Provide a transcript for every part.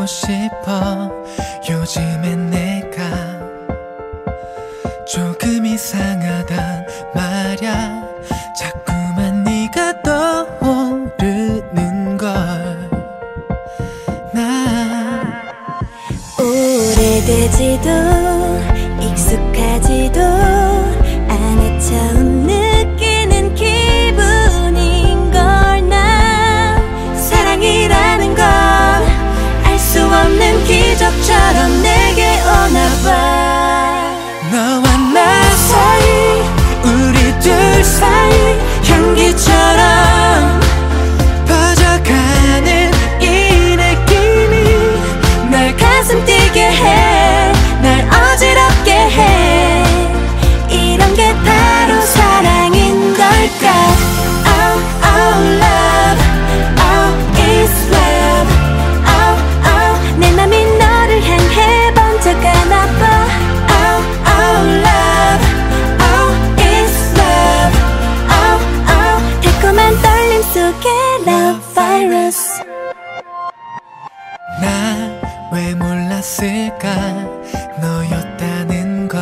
하고 싶어. 요즘엔 내가 조금 이상하단 말야. 자꾸만 네가 떠오르는 걸나 오래되지도 익숙하지도 뛰게 해, 날 어지럽게 해. 이런 게 바로 사랑인 걸까? Oh, oh, love. Oh, it's love. Oh, oh, 내 맘이 너를 향해 번져가나 봐. Oh, oh, love. Oh, it's love. Oh, oh, 달콤한 떨림 속에 love virus. 왜 몰랐을까? 너였다는 걸.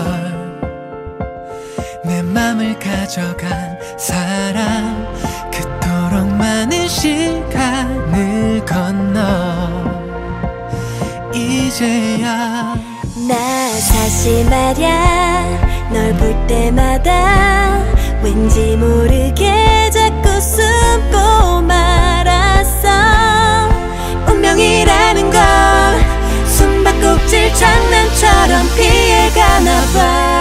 내 맘을 가져간 사람 그토록 많은 시간을 건너. 이제야. 나 사실 말야 널 볼 때마다 왠지 모르 장난처럼 피해가나 봐